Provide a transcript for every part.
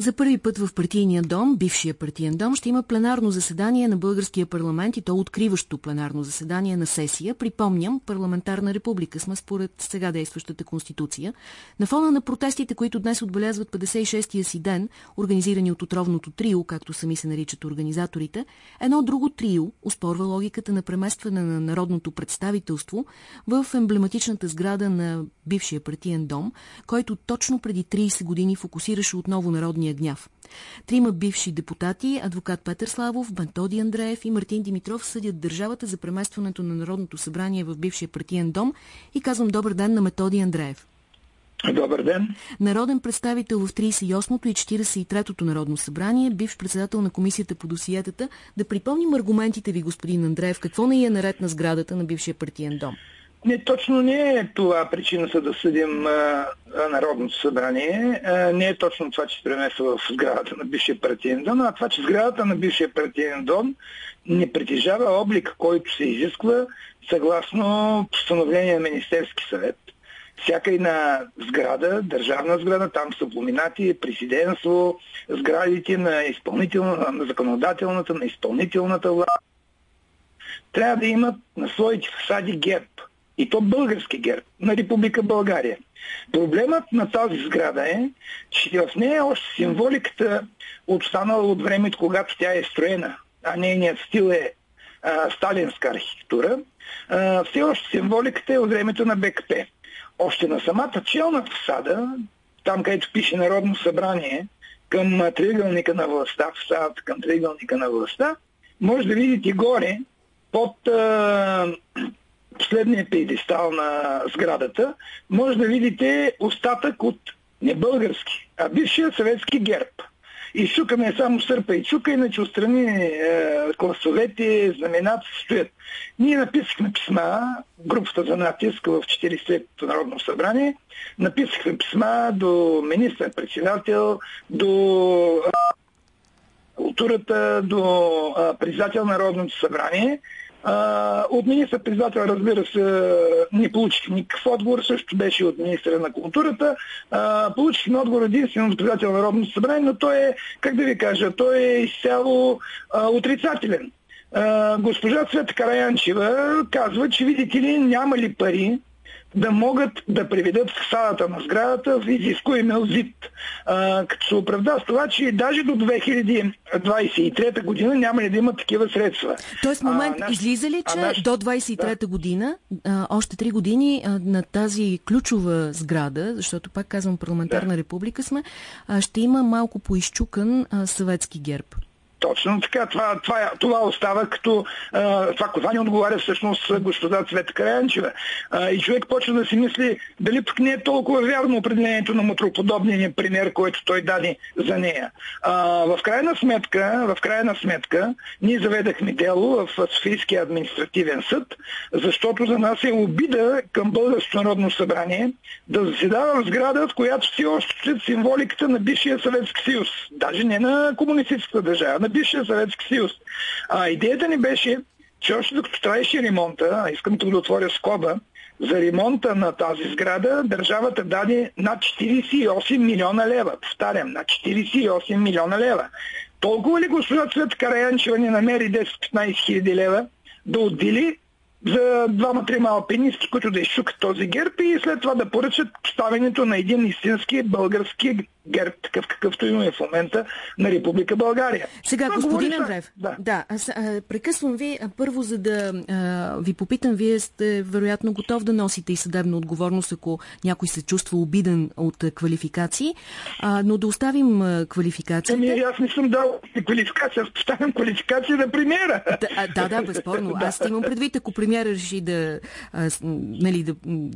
За първи път в партийния дом, бившия партиен дом, ще има пленарно заседание на българския парламент и то откриващо пленарно заседание на сесия. Припомням, парламентарна република сме според сега действащата конституция. На фона на протестите, които днес отбелязват 56-я си ден, организирани от отровното трио, както сами се наричат организаторите, едно друго трио успорва логиката на преместване на народното представителство в емблематичната сграда на бившия партиен дом, който точно преди 30 години фокусираше отново народния гняв. Трима бивши депутати, адвокат Петър Славов, Бантоди Андреев и Мартин Димитров съдят държавата за преместването на Народното събрание в бившия партиен дом и казвам добър ден на Методи Андреев. Добър ден. Народен представител в 38-то и 43-то Народно събрание, бивш председател на комисията по досиетата. Да припомним аргументите ви, господин Андреев. Какво не е наред на сградата на бившия партиен дом? Не, точно не е това причината да съдим а, Народното събрание. А, не е точно това, че се премесва в сградата на бившия партиен дом, а това, че сградата на бившия партиен дом не притежава облик, който се изисква съгласно постановление на Министерски съвет. Всяка една сграда, държавна сграда, там са пломинати, президентство, сградите на, изпълнителна, на законодателната, на изпълнителната власт. Трябва да имат на своите фасади герб и то български герб на Република България. Проблемът на тази сграда е, че в нея още символиката останала от времето, когато тя е строена, а нейният стил е а, сталинска архитектура, а, все още символиката е от времето на БКП. Още на самата челна фасада, там където пише Народно събрание, към триъгълника на властта, фасадата към триъгълника на властта, може да видите горе под а, последния пейдестал на сградата, може да видите остатък от не български, а бившия съветски герб. И шукаме е само сърпа и чука, иначе отстрани е, класовете, знамената стоят. Ние написахме писма, групата за натиск в 40-то Народно събрание, написахме писма до министър-председател, до културата, до председател на Народното събрание, от министър-председател, разбира се, не получих никакъв отговор, също беше от министра на културата. Получихме отговор единствено от председател на Народното събрание, но той е, как да ви кажа, той е изцяло отрицателен. Госпожа Света Караянчева казва, че видите ли няма ли пари да могат да приведат фасадата на сградата в изискуемия вид. А, като се оправда с това, че даже до 2023 година няма ли да има такива средства. Тоест момент, а, излиза ли, че наш... до 23 да. година, а, още 3 години а, на тази ключова сграда, защото пак казвам парламентарна да. република сме, а, ще има малко поизчукан а, съветски герб? Точно така. Това, това, това остава като... А, това кога ни отговаря всъщност господа Цвета Караянчева. И човек почва да си мисли дали пък не е толкова вярно определението на мутроподобния пример, който той даде за нея. А, в крайна сметка, в крайна сметка, ние заведахме дело в Софийския административен съд, защото за нас е обида към Българското народно събрание да заседава в сграда, в която си още символиката на бившия Съветски съюз. Даже не на комунистическата държава, на бившия Съветски съюз. А идеята ни беше, че още докато траеше ремонта, искам тук да отворя скоба, за ремонта на тази сграда държавата даде над 48 милиона лева. Повтарям, над 48 милиона лева. Толкова ли госпожа Цвет Караянчева ни намери 10-15 хиляди лева да отдели за двама-трима алпинисти, които да изшукат този герб и след това да поръчат поставянето на един истински български герб, такъв какъвто имаме в момента на Република България. Сега, Това господин Андреев, да. да, аз а, прекъсвам ви първо, за да а, ви попитам, вие сте вероятно готов да носите и съдебна отговорност, ако някой се чувства обиден от а, квалификации, а, но да оставим а, квалификациите. Ами, аз не съм дал квалификация, аз поставям квалификация на премиера. Да, да, да, безспорно. Аз имам предвид, ако премиера реши да, а, нали, да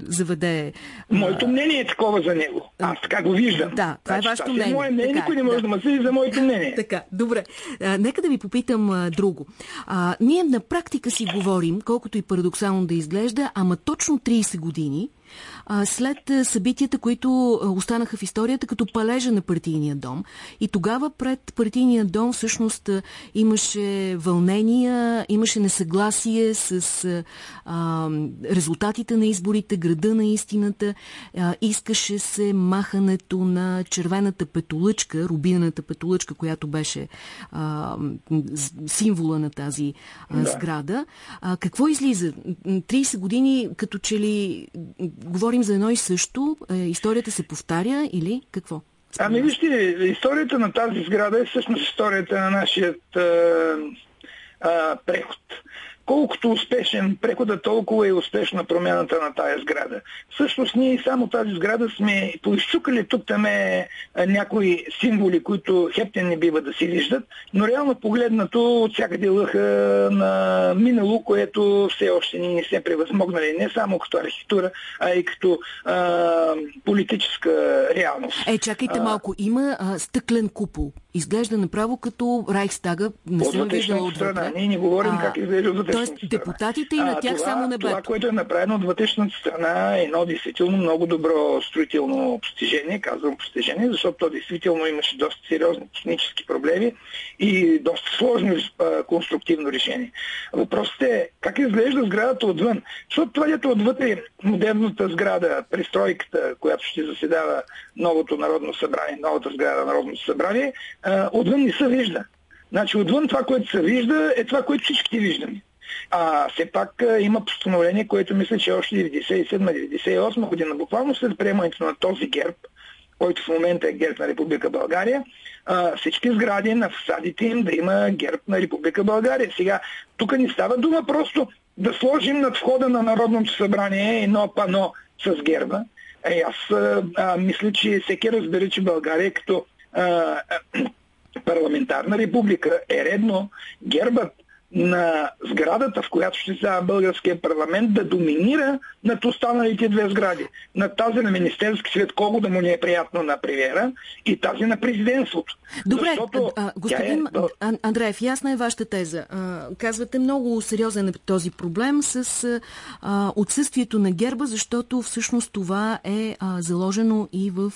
заведе... Моето мнение е такова за него. Аз така го виждам. Да, това е значи, вашето мнение. Мое мнение, никой не може да, да ме съди за моето мнение. Така, добре. А, нека да ви попитам а, друго. А, ние на практика си говорим, колкото и парадоксално да изглежда, ама точно 30 години след събитията, които останаха в историята като палежа на партийния дом. И тогава пред партийния дом всъщност имаше вълнения, имаше несъгласие с а, резултатите на изборите, града на истината. А, искаше се махането на червената петолъчка, рубината петолъчка, която беше а, символа на тази а, да. сграда. А, какво излиза? 30 години като че ли говорим за едно и също, е, историята се повтаря или какво? Ами вижте, историята на тази сграда е всъщност историята на нашия преход колкото успешен прехода, толкова е успешна промяната на тая сграда. Всъщност ние само тази сграда сме поизчукали тук там е някои символи, които хептен не бива да си виждат, но реално погледнато от всякъде лъха на минало, което все още ни не се превъзмогнали не само като архитектура, а и като а, политическа реалност. Е, чакайте малко, има а, стъклен купол. Изглежда направо като Райхстага. Не съм виждала страна. Ние не говорим а, как изглежда от вътрешната Тоест, депутатите и на тях това, само небето. Това, което е направено от вътрешната страна е едно действително много добро строително постижение. Казвам постижение, защото то действително имаше доста сериозни технически проблеми и доста сложно а, конструктивно решение. Въпросът е как изглежда сградата отвън. Защото това ето отвътре модерната сграда, пристройката, която ще заседава новото Народно събрание, новата сграда на Народното събрание, а, отвън не се вижда. Значи отвън това, което се вижда, е това, което всички виждаме. А все пак а, има постановление, което мисля, че още 97-98 година, буквално след приемането на този герб, който в момента е герб на Република България, а, всички сгради на фасадите им да има герб на Република България. Сега, тук ни става дума просто да сложим над входа на Народното събрание едно пано с герба. Е, аз а, мисля, че всеки разбере, че България като а, парламентарна република е редно гербът на сградата, в която ще става българския парламент, да доминира над останалите две сгради. На тази на Министерски свет, колко да му не е приятно на премиера, и тази на президентството. Добре, Защото а, господин е... Андреев, ясна е вашата теза. А, казвате много сериозен е този проблем с а, отсъствието на герба, защото всъщност това е а, заложено и в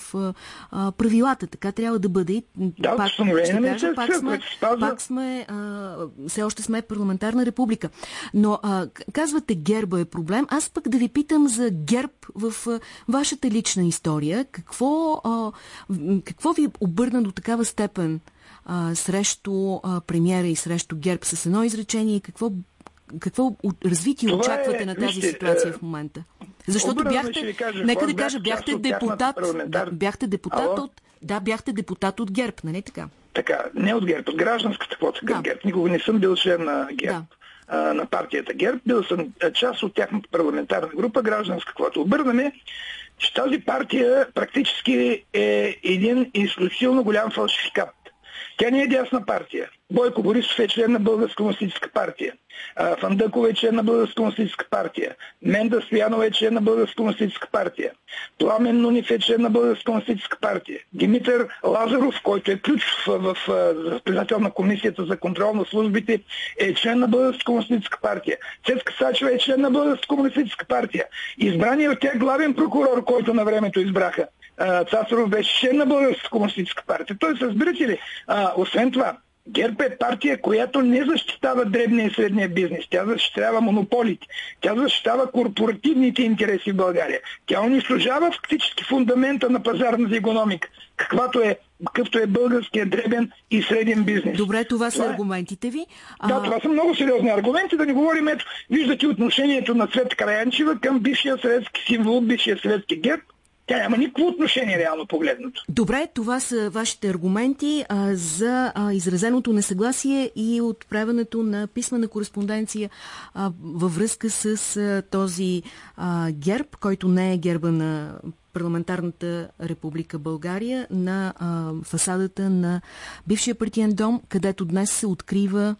а, правилата. Така трябва да бъде. Да, пак, ще кажа, пак сме, пак сме а, все още сме парламентарна република. Но а, казвате герба е проблем. Аз пък да ви питам за герб в а, вашата лична история. Какво, а, какво ви обърна до такава степен а, срещу а, премиера и срещу герб с едно изречение? Какво какво развитие Това очаквате е, на тази вижте, ситуация в момента? Защото бяхте, кажа, нека да кажа, бяхте депутат, да, бяхте депутат Ало? от, да, бяхте депутат от ГЕРБ, нали така? Така, не от ГЕРБ, от гражданската квота към да. ГЕРБ. Никога не съм бил член на ГЕРБ. Да на партията ГЕРБ. Бил съм част от тяхната парламентарна група, гражданска квота. Обърнаме, че тази партия практически е един изключително голям фалшификат. Тя не е дясна партия. Бойко Борисов е член на Българска комунистическа партия. Фандъкова е член на Българска комунистическа партия. Менда Стоянова е член на Българска комунистическа партия. Пламен Нунив е член на Българска комунистическа партия. Димитър Лазаров, който е ключ в, в, председател на комисията за контрол на службите, е член на Българска комунистическа партия. Цецка Сачева е член на Българска комунистическа партия. Избраният от тях главен прокурор, който на времето избраха. Цацаров беше член на Българска комунистическа партия. Той разбирате ли? А, освен това, ГЕРБ е партия, която не защитава дребния и средния бизнес. Тя защитава монополите. Тя защитава корпоративните интереси в България. Тя унищожава фактически фундамента на пазарната економика, каквато е какъвто е българския дребен и среден бизнес. Добре, това са е... аргументите ви. А... Да, това са много сериозни аргументи. Да не говорим, ето, виждате отношението на Свет Краянчева към бившия съветски символ, бившия съветски герб, тя няма никакво отношение, реално погледнато. Добре, това са вашите аргументи а, за а, изразеното несъгласие и отправянето на писмена кореспонденция а, във връзка с а, този а, герб, който не е герба на парламентарната република България, на а, фасадата на бившия партиен дом, където днес се открива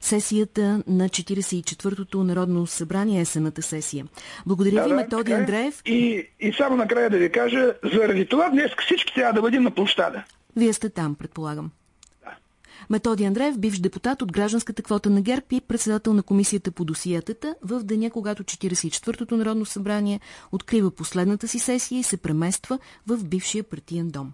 сесията на 44-то Народно събрание, есената сесия. Благодаря да, ви, да, Методи е. Андреев. И, и само накрая да ви кажа, заради това днес всички трябва да бъдем на площада. Вие сте там, предполагам. Методи Андреев, бивш депутат от гражданската квота на ГЕРБ и председател на комисията по досиятата, в деня, когато 44-то Народно събрание открива последната си сесия и се премества в бившия партиен дом.